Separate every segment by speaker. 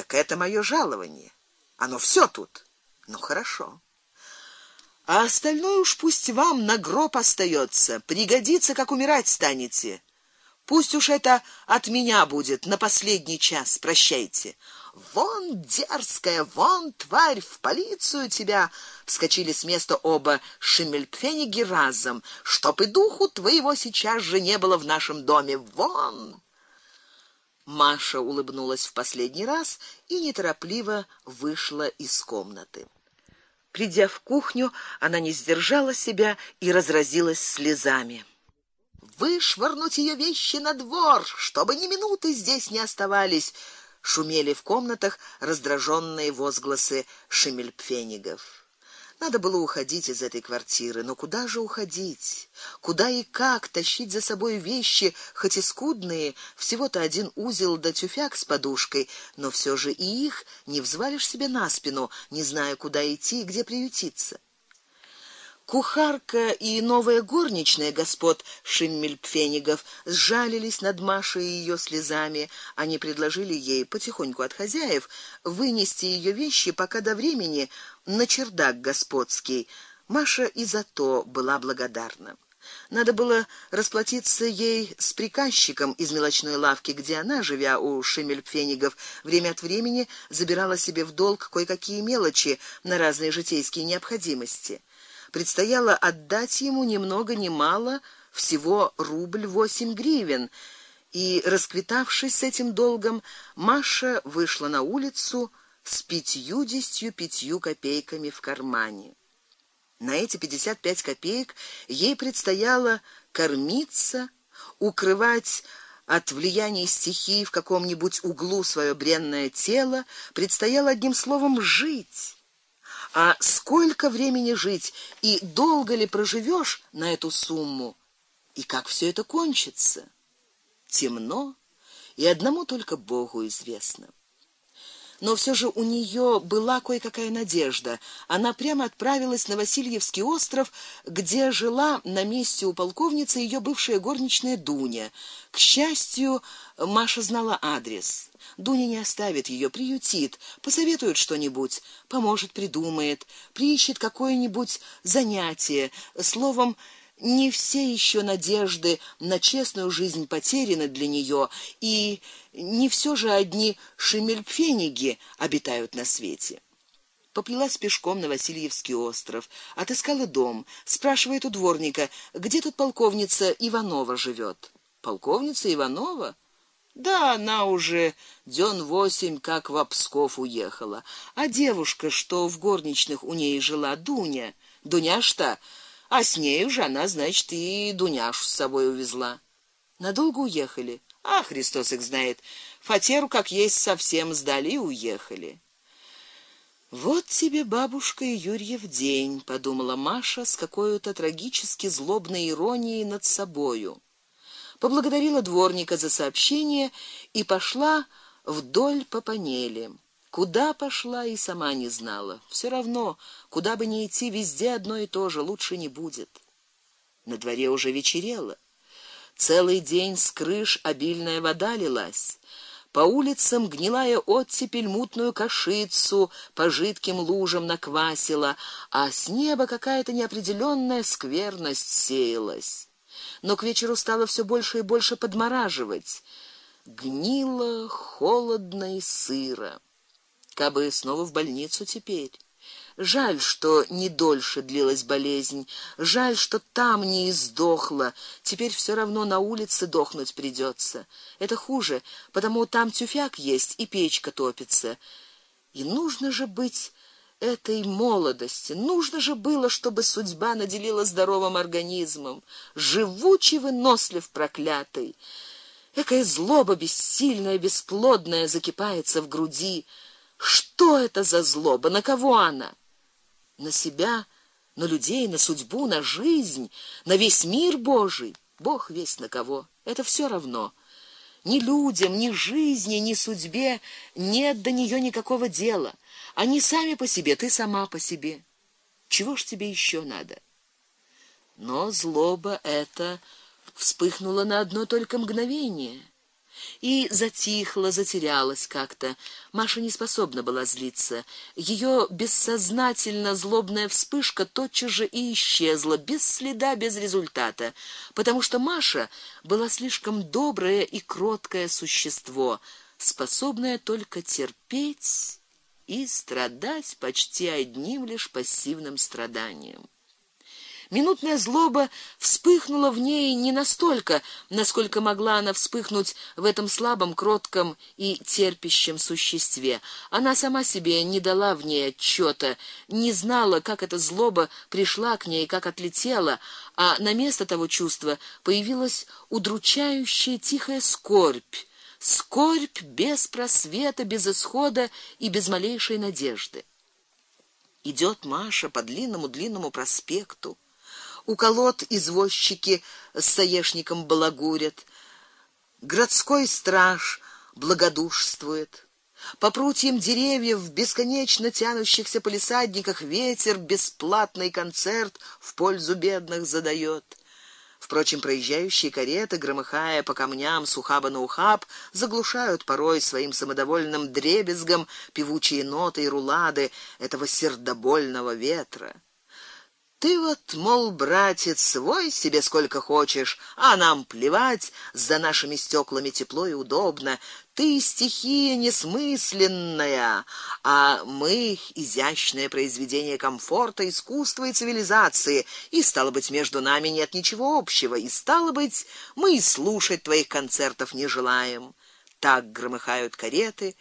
Speaker 1: Так это моё жалование. Оно все тут. Ну хорошо. А остальное уж пусть вам на гроб остается, пригодится, как умирать станете. Пусть уж это от меня будет на последний час. Прощайте. Вон дерзкая, вон тварь, в полицию тебя. Вскочили с места оба Шимельпфениги разом, чтоб и духу твоего сейчас же не было в нашем доме. Вон. Маша улыбнулась в последний раз и неторопливо вышла из комнаты. Придя в кухню, она не сдержала себя и разразилась слезами. Вышвырнуть ее вещи на двор, чтобы ни минуты здесь не оставались шумели в комнатах раздраженные возгласы шемельпфенигов. Надо было уходить из этой квартиры, но куда же уходить? Куда и как тащить за собой вещи, хоть и скудные, всего-то один узел да тюфяк с подушкой, но все же и их не взвалишь себе на спину, не зная, куда идти и где приютиться. Кухарка и новая горничная господ Шиммельпфенигов сжалились над Машей и ее слезами. Они предложили ей потихоньку от хозяев вынести ее вещи пока до времени на чердак господский. Маша и за то была благодарна. Надо было расплатиться ей с приказчиком из мелочной лавки, где она, живя у Шимельпфенигов, время от времени забирала себе в долг кое-какие мелочи на разные житейские необходимости предстояло отдать ему ни много ни мало, всего рубль восемь гривен. И расквитавшись с этим долгом, Маша вышла на улицу с пятьюдесятью пятью копейками в кармане. На эти пятьдесят пять копеек ей предстояло кормиться, укрывать от влияния стихий в каком-нибудь углу свое бренное тело, предстояло одним словом жить. А сколько времени жить и долго ли проживешь на эту сумму? И как все это кончится? Темно, и одному только Богу известно но все же у нее была кое-какая надежда. Она прямо отправилась на Васильевский остров, где жила на месте у полковницы ее бывшая горничная Дуня. К счастью, Маша знала адрес. Дуня не оставит ее, приютит, посоветует что-нибудь, поможет, придумает, приищет какое-нибудь занятие, словом, не все еще надежды на честную жизнь потеряны для нее, и не все же одни шимельпфениги обитают на свете. Поплелась пешком на Васильевский остров, отыскала дом, спрашивает у дворника, где тут полковница Иванова живет. Полковница Иванова? Да, она уже дён восемь как в Псков уехала. А девушка, что в горничных у ней жила, Дуня, Дуня что? А с ней уже она, значит, и Дуняшу с собой увезла. Надолго уехали. А Христос их знает. Фатеру как есть совсем сдали и уехали. Вот тебе бабушка и Юрьев день, подумала Маша с какой-то трагически злобной иронией над собою. Поблагодарила дворника за сообщение и пошла вдоль по панели. Куда пошла и сама не знала. Все равно, куда бы ни идти, везде одно и то же, лучше не будет. На дворе уже вечерело. Целый день с крыш обильная вода лилась. По улицам гнилая оттепель мутную кашицу по жидким лужам наквасила, а с неба какая-то неопределенная скверность сеялась. Но к вечеру стало все больше и больше подмораживать. Гнило, холодно и сыро кабы снова в больницу теперь. Жаль, что не дольше длилась болезнь, жаль, что там не издохла. Теперь все равно на улице дохнуть придется. Это хуже, потому там тюфяк есть и печка топится. И нужно же быть этой молодости. Нужно же было, чтобы судьба наделила здоровым организмом, живучий вынослив проклятый. Какая злоба бессильная, бесплодная закипается в груди. Что это за злоба? На кого она? На себя, на людей, на судьбу, на жизнь, на весь мир Божий. Бог весь на кого. Это все равно. Ни людям, ни жизни, ни судьбе нет до нее никакого дела. Они сами по себе, ты сама по себе. Чего ж тебе еще надо? Но злоба эта вспыхнула на одно только мгновение и затихла, затерялась как-то. Маша не способна была злиться. Ее бессознательно злобная вспышка тотчас же и исчезла, без следа, без результата, потому что Маша была слишком доброе и кроткое существо, способное только терпеть и страдать почти одним лишь пассивным страданием. Минутная злоба вспыхнула в ней не настолько, насколько могла она вспыхнуть в этом слабом, кротком и терпящем существе. Она сама себе не дала в ней отчета, не знала, как эта злоба пришла к ней, как отлетела, а на место того чувства появилась удручающая тихая скорбь, скорбь без просвета, без исхода и без малейшей надежды. Идет Маша по длинному-длинному проспекту. У колод извозчики с саешником балагурят. Городской страж благодушствует. По прутьям деревьев в бесконечно тянущихся полисадниках ветер бесплатный концерт в пользу бедных задает. Впрочем, проезжающие кареты, громыхая по камням с ухаба на ухаб, заглушают порой своим самодовольным дребезгом певучие ноты и рулады этого сердобольного ветра. Ты вот, мол, братец, свой себе сколько хочешь, а нам плевать, за нашими стеклами тепло и удобно. Ты стихия несмысленная, а мы изящное произведение комфорта, искусства и цивилизации, и стало быть, между нами нет ничего общего, и стало быть, мы и слушать твоих концертов не желаем. Так громыхают кареты,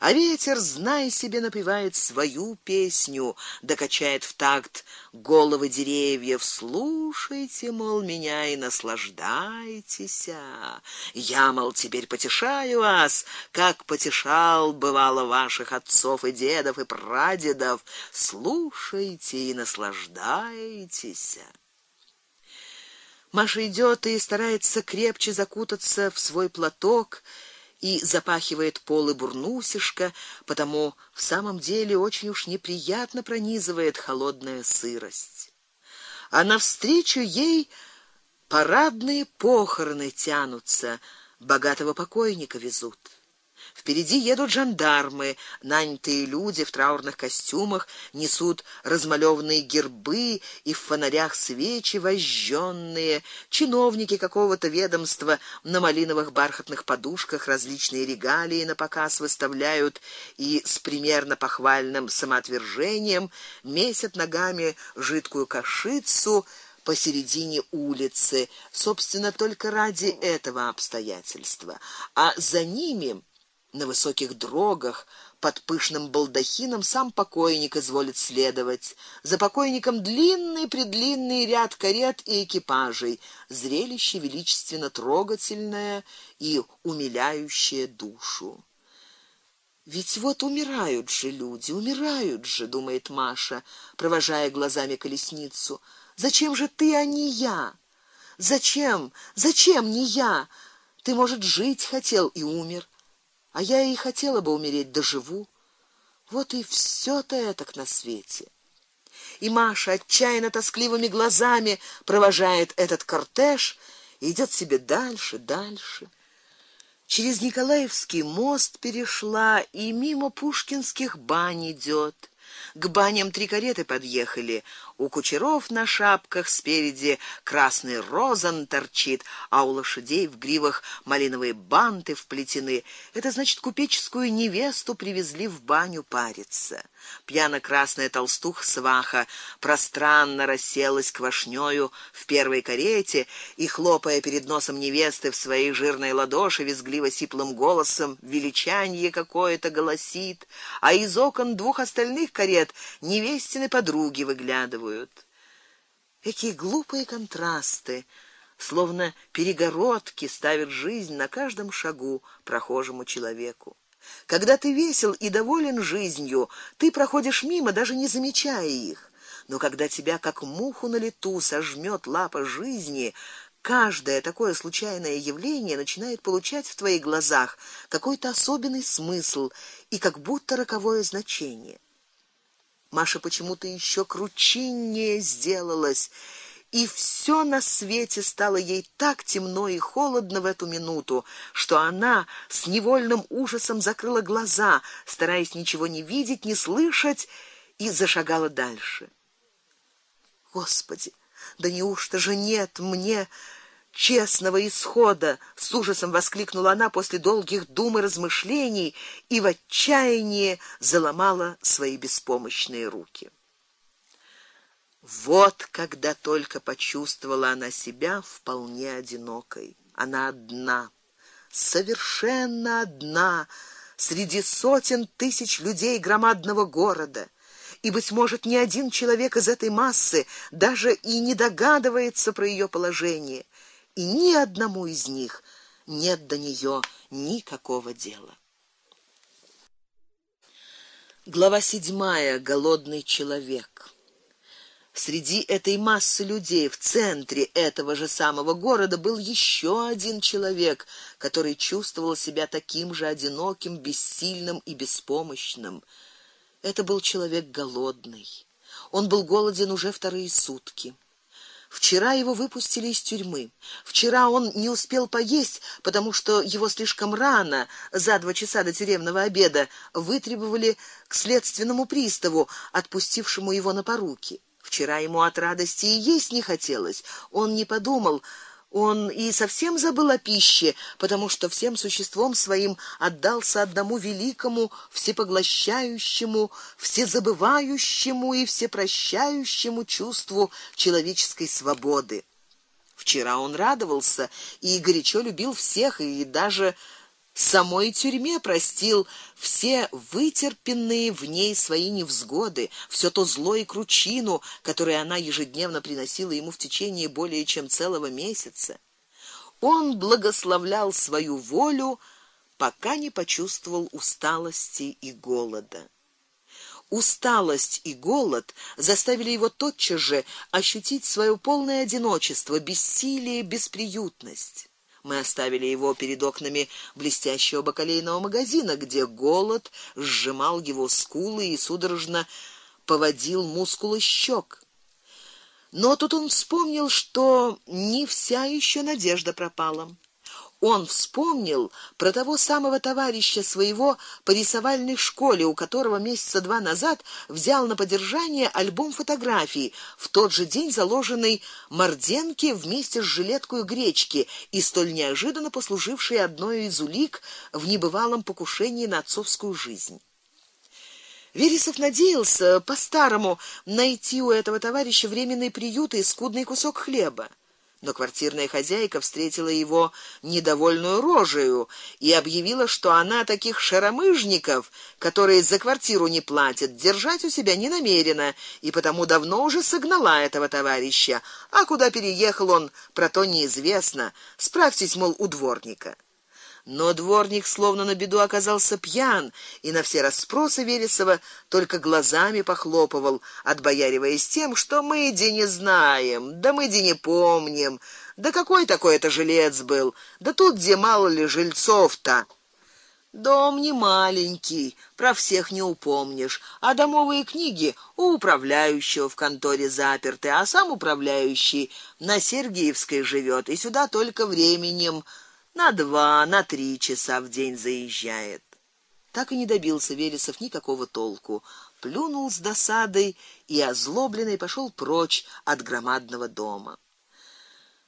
Speaker 1: а ветер, знай себе, напевает свою песню, докачает в такт головы деревьев. Слушайте, мол, меня и наслаждайтесь. Я, мол, теперь потешаю вас, как потешал бывало ваших отцов и дедов и прадедов. Слушайте и наслаждайтесь. Маша идет и старается крепче закутаться в свой платок и запахивает полы бурнусишка, потому в самом деле очень уж неприятно пронизывает холодная сырость. А навстречу ей парадные похороны тянутся, богатого покойника везут. Впереди едут жандармы, нанятые люди в траурных костюмах, несут размалёванные гербы и в фонарях свечи вожжённые, чиновники какого-то ведомства на малиновых бархатных подушках различные регалии на показ выставляют и с примерно похвальным самоотвержением месят ногами жидкую кашицу посередине улицы, собственно, только ради этого обстоятельства. А за ними на высоких дрогах под пышным балдахином сам покойник изволит следовать. За покойником длинный-предлинный ряд карет и экипажей. Зрелище величественно трогательное и умиляющее душу. Ведь вот умирают же люди, умирают же, думает Маша, провожая глазами колесницу. Зачем же ты, а не я? Зачем? Зачем не я? Ты, может, жить хотел и умер. А я и хотела бы умереть, доживу. Вот и все то это на свете. И Маша отчаянно тоскливыми глазами провожает этот кортеж и идет себе дальше, дальше. Через Николаевский мост перешла и мимо Пушкинских бань идет. К баням три кареты подъехали. У кучеров на шапках спереди красный розан торчит, а у лошадей в гривах малиновые банты вплетены. Это значит, купеческую невесту привезли в баню париться. Пьяно-красная толстуха сваха пространно расселась квашнёю в первой карете и хлопая перед носом невесты в своей жирной ладоши визгливо сиплым голосом величанье какое-то голосит, а из окон двух остальных карет невестины подруги выглядывают чувствуют. Какие глупые контрасты, словно перегородки ставят жизнь на каждом шагу прохожему человеку. Когда ты весел и доволен жизнью, ты проходишь мимо, даже не замечая их. Но когда тебя как муху на лету сожмет лапа жизни, каждое такое случайное явление начинает получать в твоих глазах какой-то особенный смысл и как будто роковое значение. Маша почему-то еще кручиннее сделалась и все на свете стало ей так темно и холодно в эту минуту, что она с невольным ужасом закрыла глаза, стараясь ничего не видеть, не слышать, и зашагала дальше. Господи, да неужто же нет мне честного исхода, с ужасом воскликнула она после долгих дум и размышлений и в отчаянии заломала свои беспомощные руки. Вот когда только почувствовала она себя вполне одинокой. Она одна, совершенно одна среди сотен тысяч людей громадного города. И быть может, ни один человек из этой массы даже и не догадывается про ее положение, и ни одному из них нет до нее никакого дела. Глава седьмая. Голодный человек. Среди этой массы людей в центре этого же самого города был еще один человек, который чувствовал себя таким же одиноким, бессильным и беспомощным. Это был человек голодный. Он был голоден уже вторые сутки. Вчера его выпустили из тюрьмы. Вчера он не успел поесть, потому что его слишком рано, за два часа до тюремного обеда, вытребовали к следственному приставу, отпустившему его на поруки. Вчера ему от радости и есть не хотелось. Он не подумал, он и совсем забыл о пище, потому что всем существом своим отдался одному великому, всепоглощающему, всезабывающему и всепрощающему чувству человеческой свободы. Вчера он радовался и горячо любил всех и даже самой тюрьме простил все вытерпенные в ней свои невзгоды, все то зло и кручину, которое она ежедневно приносила ему в течение более чем целого месяца. Он благословлял свою волю, пока не почувствовал усталости и голода. Усталость и голод заставили его тотчас же ощутить свое полное одиночество, бессилие, бесприютность. Мы оставили его перед окнами блестящего бакалейного магазина, где голод сжимал его скулы и судорожно поводил мускулы щек. Но тут он вспомнил, что не вся еще надежда пропала он вспомнил про того самого товарища своего по рисовальной школе, у которого месяца два назад взял на подержание альбом фотографий, в тот же день заложенный Морденке вместе с жилеткой гречки и столь неожиданно послуживший одной из улик в небывалом покушении на отцовскую жизнь. Вересов надеялся по-старому найти у этого товарища временный приют и скудный кусок хлеба но квартирная хозяйка встретила его недовольную рожею и объявила, что она таких шаромыжников, которые за квартиру не платят, держать у себя не намерена, и потому давно уже согнала этого товарища. А куда переехал он, про то неизвестно. Справьтесь, мол, у дворника. Но дворник словно на беду оказался пьян и на все расспросы Вересова только глазами похлопывал, отбояриваясь тем, что мы де не знаем, да мы де не помним. Да какой такой это жилец был? Да тут где мало ли жильцов-то. Дом не маленький, про всех не упомнишь, а домовые книги у управляющего в конторе заперты, а сам управляющий на Сергеевской живет и сюда только временем на два, на три часа в день заезжает. Так и не добился Вересов никакого толку. Плюнул с досадой и озлобленный пошел прочь от громадного дома.